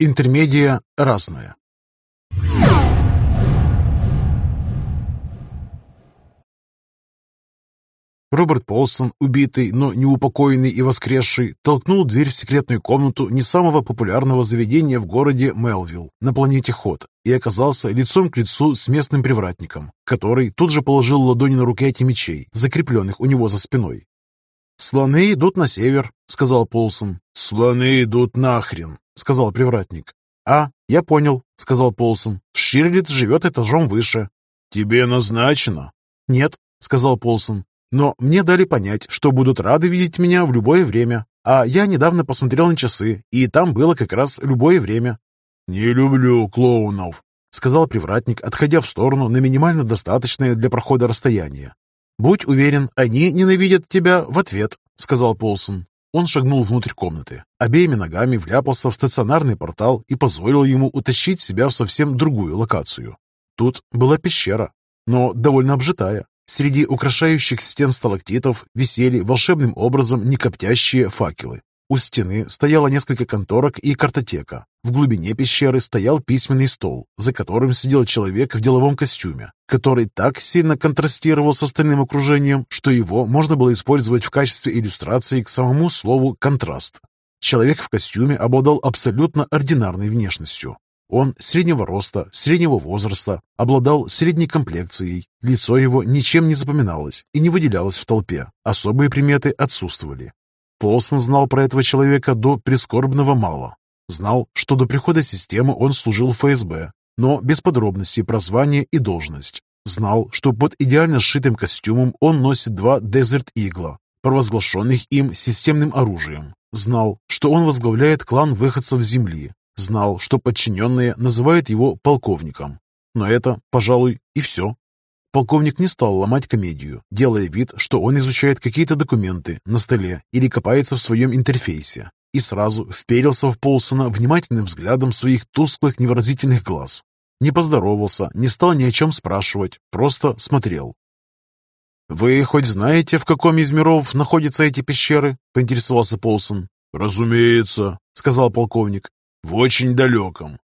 Интермедия разная. Роберт Полсон, убитый, но неупокоенный и воскресший, толкнул дверь в секретную комнату не самого популярного заведения в городе Мелвилл на планете Ход и оказался лицом к лицу с местным привратником, который тут же положил ладони на рукояти мечей, закрепленных у него за спиной. «Слоны идут на север», — сказал Полсон. «Слоны идут нахрен», — сказал привратник. «А, я понял», — сказал Полсон. «Ширлиц живет этажом выше». «Тебе назначено?» «Нет», — сказал Полсон. Но мне дали понять, что будут рады видеть меня в любое время. А я недавно посмотрел на часы, и там было как раз любое время. «Не люблю клоунов», — сказал привратник, отходя в сторону на минимально достаточное для прохода расстояние. «Будь уверен, они ненавидят тебя в ответ», — сказал Полсон. Он шагнул внутрь комнаты, обеими ногами вляпался в стационарный портал и позволил ему утащить себя в совсем другую локацию. Тут была пещера, но довольно обжитая, Среди украшающих стен сталактитов висели волшебным образом некоптящие факелы. У стены стояло несколько конторок и картотека. В глубине пещеры стоял письменный стол, за которым сидел человек в деловом костюме, который так сильно контрастировал с остальным окружением, что его можно было использовать в качестве иллюстрации к самому слову «контраст». Человек в костюме обладал абсолютно ординарной внешностью. Он среднего роста, среднего возраста, обладал средней комплекцией. Лицо его ничем не запоминалось и не выделялось в толпе. Особые приметы отсутствовали. Полсон знал про этого человека до прискорбного мало. Знал, что до прихода системы он служил в ФСБ, но без подробностей про звание и должность. Знал, что под идеально сшитым костюмом он носит два Desert Eagle, провозглашенных им системным оружием. Знал, что он возглавляет клан выходцев Земли, Знал, что подчиненные называют его полковником. Но это, пожалуй, и все. Полковник не стал ломать комедию, делая вид, что он изучает какие-то документы на столе или копается в своем интерфейсе, и сразу вперился в Полсона внимательным взглядом своих тусклых невыразительных глаз. Не поздоровался, не стал ни о чем спрашивать, просто смотрел. «Вы хоть знаете, в каком из миров находятся эти пещеры?» — поинтересовался Полсон. «Разумеется», — сказал полковник. В очень далеком.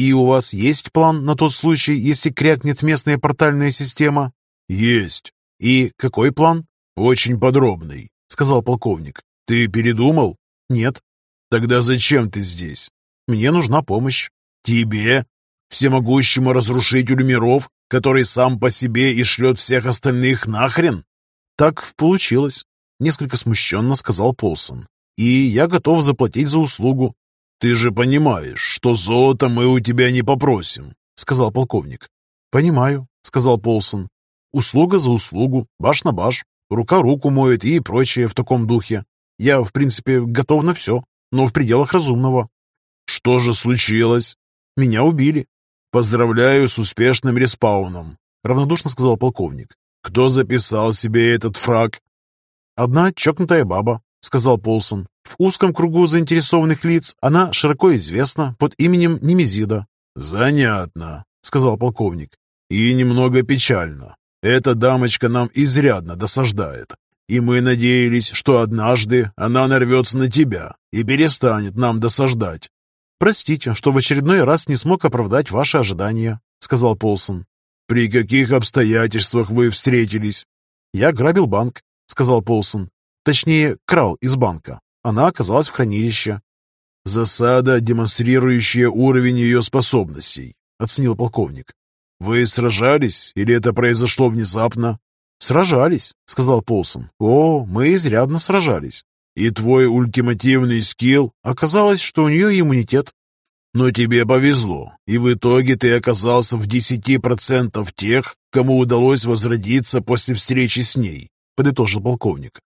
И у вас есть план на тот случай, если крякнет местная портальная система? Есть. И какой план? Очень подробный, сказал полковник. Ты передумал? Нет. Тогда зачем ты здесь? Мне нужна помощь. Тебе? Всемогущему разрушителю миров, который сам по себе и шлет всех остальных нахрен? Так получилось, несколько смущенно сказал Полсон. И я готов заплатить за услугу. «Ты же понимаешь, что золото мы у тебя не попросим», — сказал полковник. «Понимаю», — сказал Полсон. «Услуга за услугу, баш на баш, рука руку моет и прочее в таком духе. Я, в принципе, готов на все, но в пределах разумного». «Что же случилось?» «Меня убили». «Поздравляю с успешным респауном», — равнодушно сказал полковник. «Кто записал себе этот фраг?» «Одна чокнутая баба», — сказал Полсон. В узком кругу заинтересованных лиц она широко известна под именем Немезида. «Занятно», — сказал полковник. «И немного печально. Эта дамочка нам изрядно досаждает. И мы надеялись, что однажды она нарвется на тебя и перестанет нам досаждать». «Простите, что в очередной раз не смог оправдать ваши ожидания», — сказал Полсон. «При каких обстоятельствах вы встретились?» «Я грабил банк», — сказал Полсон. «Точнее, крал из банка. Она оказалась в хранилище. «Засада, демонстрирующая уровень ее способностей», — оценил полковник. «Вы сражались или это произошло внезапно?» «Сражались», — сказал Полсон. «О, мы изрядно сражались. И твой ультимативный скилл? Оказалось, что у нее иммунитет». «Но тебе повезло, и в итоге ты оказался в десяти процентов тех, кому удалось возродиться после встречи с ней», — подытожил полковник.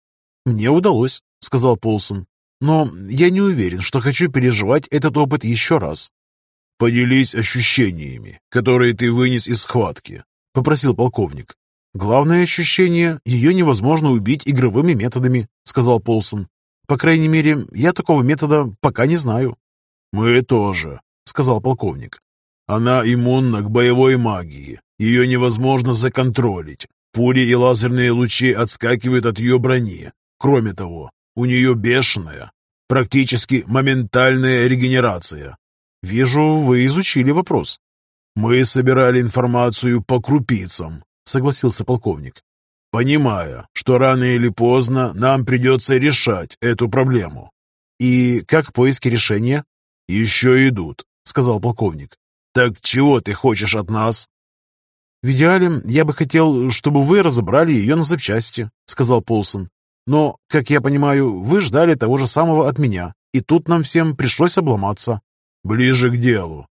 «Мне удалось», — сказал Полсон. «Но я не уверен, что хочу переживать этот опыт еще раз». «Поделись ощущениями, которые ты вынес из схватки», — попросил полковник. «Главное ощущение — ее невозможно убить игровыми методами», — сказал Полсон. «По крайней мере, я такого метода пока не знаю». «Мы тоже», — сказал полковник. «Она иммунна к боевой магии. Ее невозможно законтролить. Пули и лазерные лучи отскакивают от ее брони. Кроме того, у нее бешеная, практически моментальная регенерация. Вижу, вы изучили вопрос. Мы собирали информацию по крупицам, согласился полковник, понимая, что рано или поздно нам придется решать эту проблему. И как поиски решения? Еще идут, сказал полковник. Так чего ты хочешь от нас? В идеале я бы хотел, чтобы вы разобрали ее на запчасти, сказал Полсон. Но, как я понимаю, вы ждали того же самого от меня, и тут нам всем пришлось обломаться. Ближе к делу.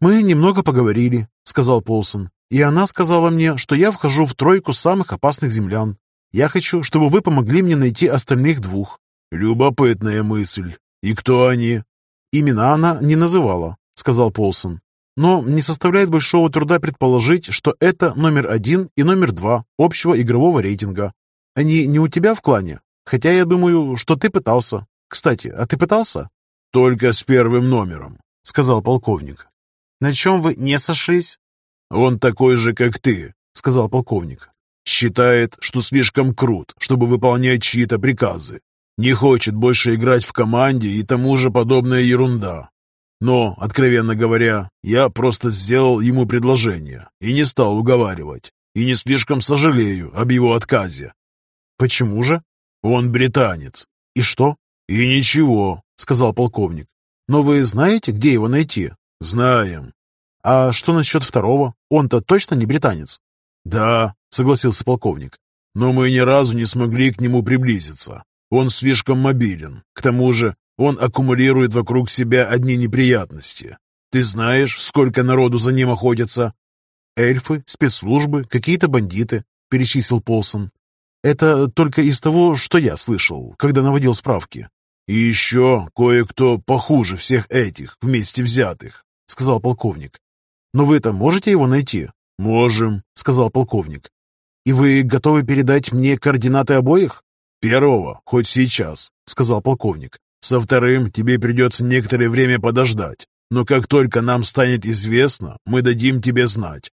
Мы немного поговорили, сказал Полсон. И она сказала мне, что я вхожу в тройку самых опасных землян. Я хочу, чтобы вы помогли мне найти остальных двух. Любопытная мысль. И кто они? Имена она не называла, сказал Полсон. Но не составляет большого труда предположить, что это номер один и номер два общего игрового рейтинга. Они не у тебя в клане? Хотя я думаю, что ты пытался. Кстати, а ты пытался? Только с первым номером, сказал полковник. На чем вы не сошлись? Он такой же, как ты, сказал полковник. Считает, что слишком крут, чтобы выполнять чьи-то приказы. Не хочет больше играть в команде и тому же подобная ерунда. Но, откровенно говоря, я просто сделал ему предложение и не стал уговаривать. И не слишком сожалею об его отказе. «Почему же?» «Он британец». «И что?» «И ничего», — сказал полковник. «Но вы знаете, где его найти?» «Знаем». «А что насчет второго? Он-то точно не британец?» «Да», — согласился полковник. «Но мы ни разу не смогли к нему приблизиться. Он слишком мобилен. К тому же он аккумулирует вокруг себя одни неприятности. Ты знаешь, сколько народу за ним охотятся?» «Эльфы, спецслужбы, какие-то бандиты», — перечислил Полсон. Это только из того, что я слышал, когда наводил справки. И еще кое-кто похуже всех этих, вместе взятых, сказал полковник. Но вы-то можете его найти? Можем, сказал полковник. И вы готовы передать мне координаты обоих? Первого, хоть сейчас, сказал полковник. Со вторым тебе придется некоторое время подождать. Но как только нам станет известно, мы дадим тебе знать.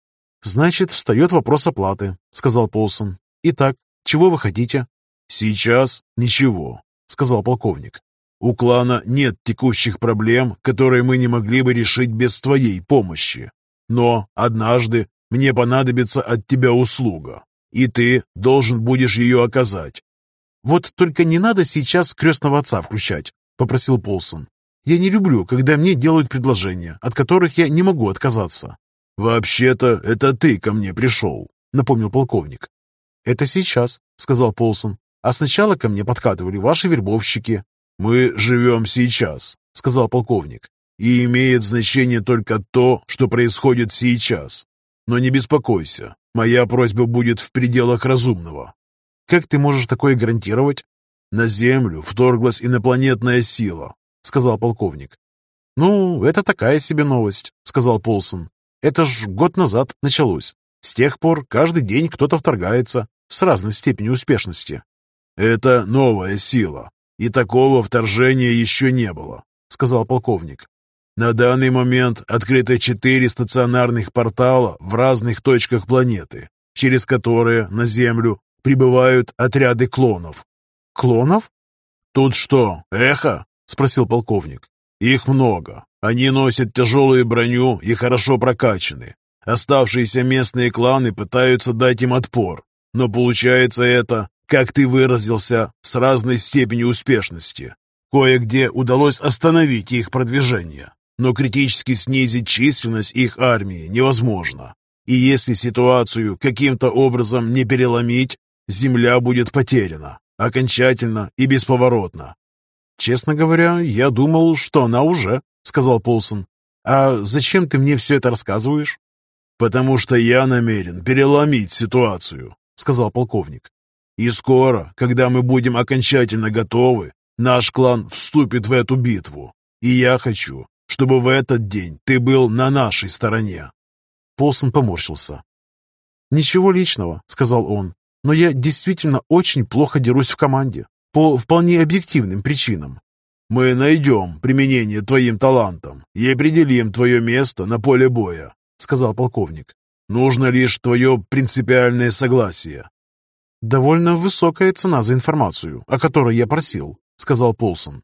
«Значит, встает вопрос оплаты», — сказал Полсон. «Итак, чего вы хотите?» «Сейчас ничего», — сказал полковник. «У клана нет текущих проблем, которые мы не могли бы решить без твоей помощи. Но однажды мне понадобится от тебя услуга, и ты должен будешь ее оказать». «Вот только не надо сейчас крестного отца включать», — попросил Полсон. «Я не люблю, когда мне делают предложения, от которых я не могу отказаться». «Вообще-то это ты ко мне пришел», — напомнил полковник. «Это сейчас», — сказал Полсон. «А сначала ко мне подкатывали ваши вербовщики». «Мы живем сейчас», — сказал полковник. «И имеет значение только то, что происходит сейчас. Но не беспокойся, моя просьба будет в пределах разумного». «Как ты можешь такое гарантировать?» «На Землю вторглась инопланетная сила», — сказал полковник. «Ну, это такая себе новость», — сказал Полсон. «Это ж год назад началось. С тех пор каждый день кто-то вторгается с разной степенью успешности. «Это новая сила, и такого вторжения еще не было», — сказал полковник. «На данный момент открыто четыре стационарных портала в разных точках планеты, через которые на Землю прибывают отряды клонов». «Клонов?» «Тут что, эхо?» — спросил полковник. «Их много. Они носят тяжелую броню и хорошо прокачаны. Оставшиеся местные кланы пытаются дать им отпор, но получается это, как ты выразился, с разной степенью успешности. Кое-где удалось остановить их продвижение, но критически снизить численность их армии невозможно. И если ситуацию каким-то образом не переломить, земля будет потеряна, окончательно и бесповоротно. «Честно говоря, я думал, что она уже», — сказал Полсон. «А зачем ты мне все это рассказываешь?» «Потому что я намерен переломить ситуацию», — сказал полковник. «И скоро, когда мы будем окончательно готовы, наш клан вступит в эту битву. И я хочу, чтобы в этот день ты был на нашей стороне». Полсон поморщился. «Ничего личного», — сказал он, «но я действительно очень плохо дерусь в команде, по вполне объективным причинам. Мы найдем применение твоим талантам и определим твое место на поле боя сказал полковник. «Нужно лишь твое принципиальное согласие». «Довольно высокая цена за информацию, о которой я просил», — сказал Полсон.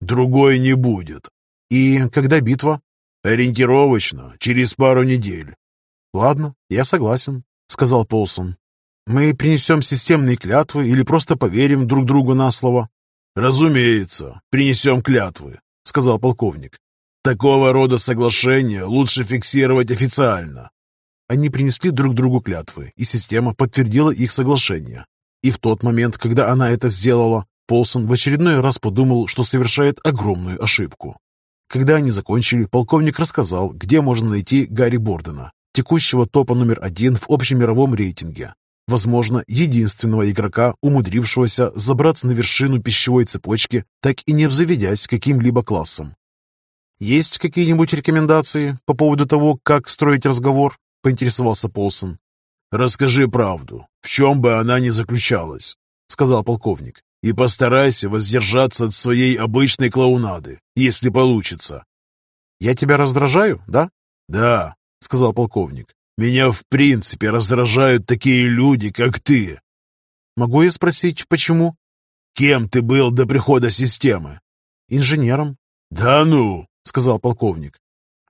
«Другой не будет». И когда битва? Ориентировочно, через пару недель. Ладно, я согласен, сказал Полсон. Мы принесем системные клятвы или просто поверим друг другу на слово? Разумеется, принесем клятвы, сказал полковник. Такого рода соглашения лучше фиксировать официально. Они принесли друг другу клятвы, и система подтвердила их соглашение. И в тот момент, когда она это сделала, Полсон в очередной раз подумал, что совершает огромную ошибку. Когда они закончили, полковник рассказал, где можно найти Гарри Бордена, текущего топа номер один в общемировом рейтинге. Возможно, единственного игрока, умудрившегося забраться на вершину пищевой цепочки, так и не обзаведясь каким-либо классом. «Есть какие-нибудь рекомендации по поводу того, как строить разговор?» – поинтересовался Полсон. «Расскажи правду, в чем бы она ни заключалась», — сказал полковник. «И постарайся воздержаться от своей обычной клоунады, если получится». «Я тебя раздражаю, да?» «Да», — сказал полковник. «Меня в принципе раздражают такие люди, как ты». «Могу я спросить, почему?» «Кем ты был до прихода системы?» «Инженером». «Да ну!» — сказал полковник.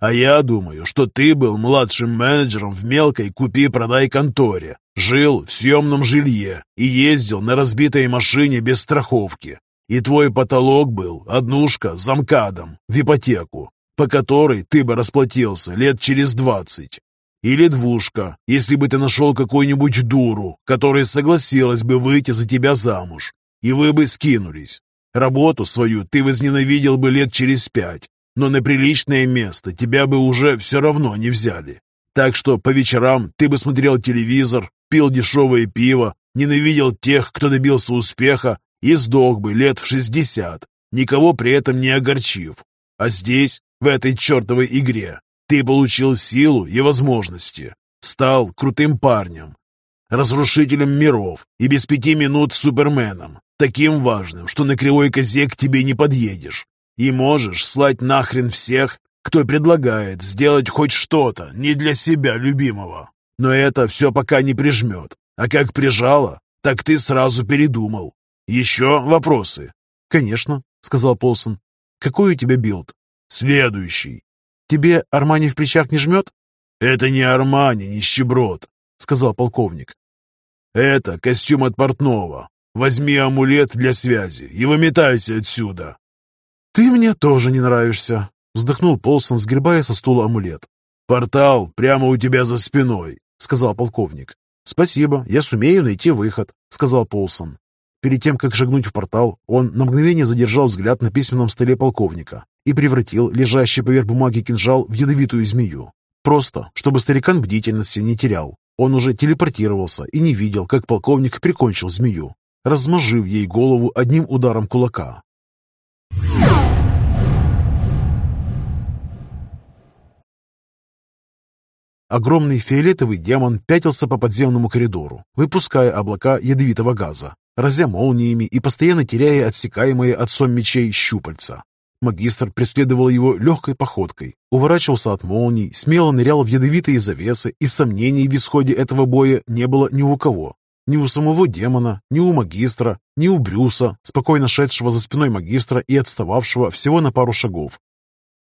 А я думаю, что ты был младшим менеджером в мелкой купи-продай конторе, жил в съемном жилье и ездил на разбитой машине без страховки. И твой потолок был однушка с замкадом в ипотеку, по которой ты бы расплатился лет через двадцать. Или двушка, если бы ты нашел какую-нибудь дуру, которая согласилась бы выйти за тебя замуж, и вы бы скинулись. Работу свою ты возненавидел бы лет через пять, но на приличное место тебя бы уже все равно не взяли. Так что по вечерам ты бы смотрел телевизор, пил дешевое пиво, ненавидел тех, кто добился успеха, и сдох бы лет в шестьдесят, никого при этом не огорчив. А здесь, в этой чертовой игре, ты получил силу и возможности, стал крутым парнем, разрушителем миров и без пяти минут суперменом, таким важным, что на кривой козе к тебе не подъедешь. И можешь слать нахрен всех, кто предлагает сделать хоть что-то не для себя любимого. Но это все пока не прижмет. А как прижало, так ты сразу передумал. Еще вопросы? Конечно, сказал Полсон. Какой у тебя билд? Следующий. Тебе Армани в плечах не жмет? Это не Армани, нищеброд, сказал полковник. Это костюм от портного. Возьми амулет для связи и выметайся отсюда. «Ты мне тоже не нравишься», — вздохнул Полсон, сгребая со стула амулет. «Портал прямо у тебя за спиной», — сказал полковник. «Спасибо, я сумею найти выход», — сказал Полсон. Перед тем, как шагнуть в портал, он на мгновение задержал взгляд на письменном столе полковника и превратил лежащий поверх бумаги кинжал в ядовитую змею. Просто, чтобы старикан бдительности не терял. Он уже телепортировался и не видел, как полковник прикончил змею, размажив ей голову одним ударом кулака. Огромный фиолетовый демон пятился по подземному коридору, выпуская облака ядовитого газа, разя молниями и постоянно теряя отсекаемые отцом мечей щупальца. Магистр преследовал его легкой походкой, уворачивался от молний, смело нырял в ядовитые завесы, и сомнений в исходе этого боя не было ни у кого. Ни у самого демона, ни у магистра, ни у Брюса, спокойно шедшего за спиной магистра и отстававшего всего на пару шагов.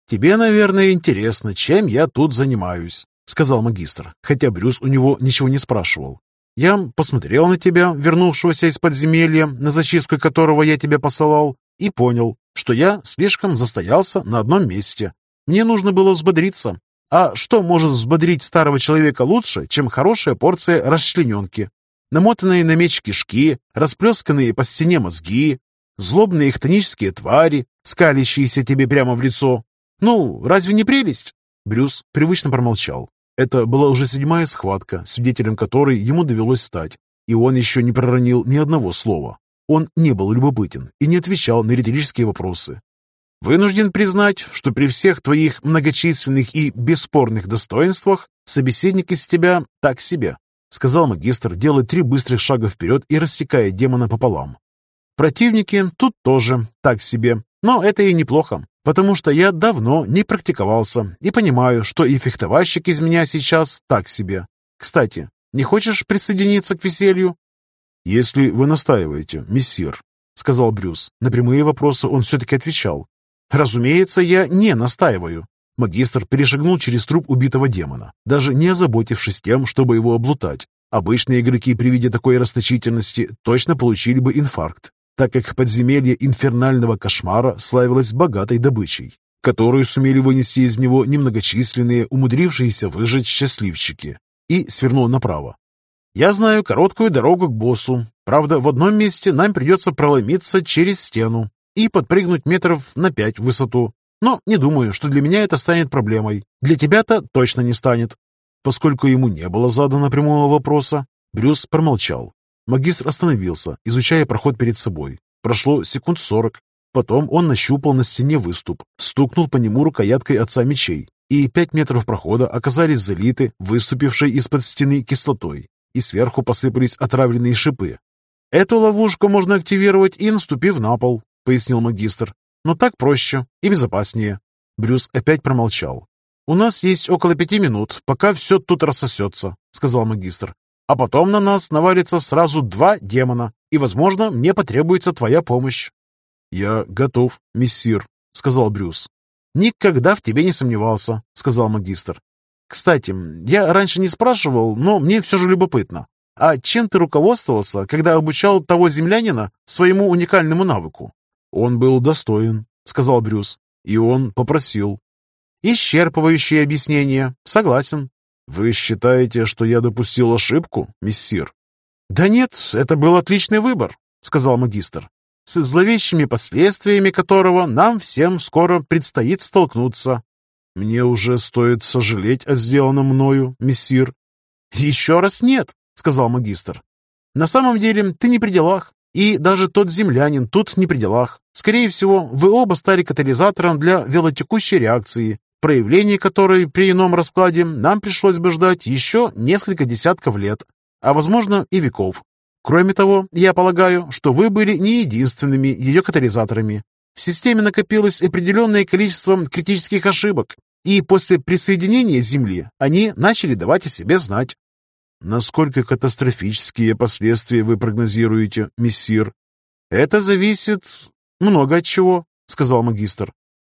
«Тебе, наверное, интересно, чем я тут занимаюсь», — сказал магистр, хотя Брюс у него ничего не спрашивал. «Я посмотрел на тебя, вернувшегося из подземелья, на зачистку которого я тебя посылал, и понял, что я слишком застоялся на одном месте. Мне нужно было взбодриться. А что может взбодрить старого человека лучше, чем хорошая порция расчлененки? Намотанные на меч кишки, расплесканные по стене мозги, злобные хтонические твари, скалящиеся тебе прямо в лицо. Ну, разве не прелесть?» Брюс привычно промолчал. Это была уже седьмая схватка, свидетелем которой ему довелось стать, и он еще не проронил ни одного слова. Он не был любопытен и не отвечал на риторические вопросы. «Вынужден признать, что при всех твоих многочисленных и бесспорных достоинствах собеседник из тебя так себе», сказал магистр, делая три быстрых шага вперед и рассекая демона пополам. «Противники тут тоже так себе, но это и неплохо потому что я давно не практиковался и понимаю, что и фехтовальщик из меня сейчас так себе. Кстати, не хочешь присоединиться к веселью?» «Если вы настаиваете, мессир», — сказал Брюс. На прямые вопросы он все-таки отвечал. Разумеется, я не настаиваю. Магистр перешагнул через труп убитого демона, даже не озаботившись тем, чтобы его облутать. Обычные игроки при виде такой расточительности точно получили бы инфаркт, так как подземелье инфернального кошмара славилось богатой добычей, которую сумели вынести из него немногочисленные, умудрившиеся выжить счастливчики, и свернул направо. «Я знаю короткую дорогу к боссу. Правда, в одном месте нам придется проломиться через стену и подпрыгнуть метров на пять в высоту. Но не думаю, что для меня это станет проблемой. Для тебя-то точно не станет». Поскольку ему не было задано прямого вопроса, Брюс промолчал. Магистр остановился, изучая проход перед собой. Прошло секунд сорок. Потом он нащупал на стене выступ, стукнул по нему рукояткой отца мечей, и пять метров прохода оказались залиты выступившей из-под стены кислотой, и сверху посыпались отравленные шипы. «Эту ловушку можно активировать и наступив на пол», — пояснил магистр. «Но так проще и безопаснее». Брюс опять промолчал. «У нас есть около пяти минут, пока все тут рассосется», — сказал магистр. «А потом на нас навалится сразу два демона, и, возможно, мне потребуется твоя помощь». «Я готов, мессир», — сказал Брюс. «Никогда в тебе не сомневался», — сказал магистр. «Кстати, я раньше не спрашивал, но мне все же любопытно. А чем ты руководствовался, когда обучал того землянина своему уникальному навыку?» «Он был достоин», — сказал Брюс, — «и он попросил». «Исчерпывающее объяснение. Согласен». «Вы считаете, что я допустил ошибку, мессир?» «Да нет, это был отличный выбор», — сказал магистр, «с зловещими последствиями которого нам всем скоро предстоит столкнуться». «Мне уже стоит сожалеть о сделанном мною, мессир». «Еще раз нет», — сказал магистр. «На самом деле ты не при делах, и даже тот землянин тут не при делах. Скорее всего, вы оба стали катализатором для велотекущей реакции, проявление которой при ином раскладе нам пришлось бы ждать еще несколько десятков лет, а возможно и веков. Кроме того, я полагаю, что вы были не единственными ее катализаторами. В системе накопилось определенное количество критических ошибок, и после присоединения Земли они начали давать о себе знать. Насколько катастрофические последствия вы прогнозируете, мессир? Это зависит много от чего, сказал магистр.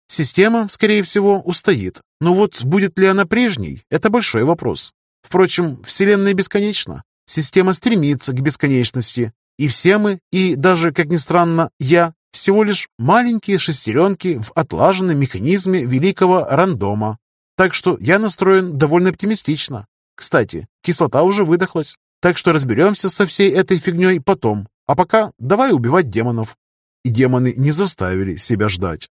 Система, скорее всего, устоит. Но вот будет ли она прежней, это большой вопрос. Впрочем, Вселенная бесконечна. Система стремится к бесконечности. И все мы, и даже, как ни странно, я, всего лишь маленькие шестеренки в отлаженном механизме великого рандома. Так что я настроен довольно оптимистично. Кстати, кислота уже выдохлась, так что разберемся со всей этой фигней потом. А пока давай убивать демонов. И демоны не заставили себя ждать.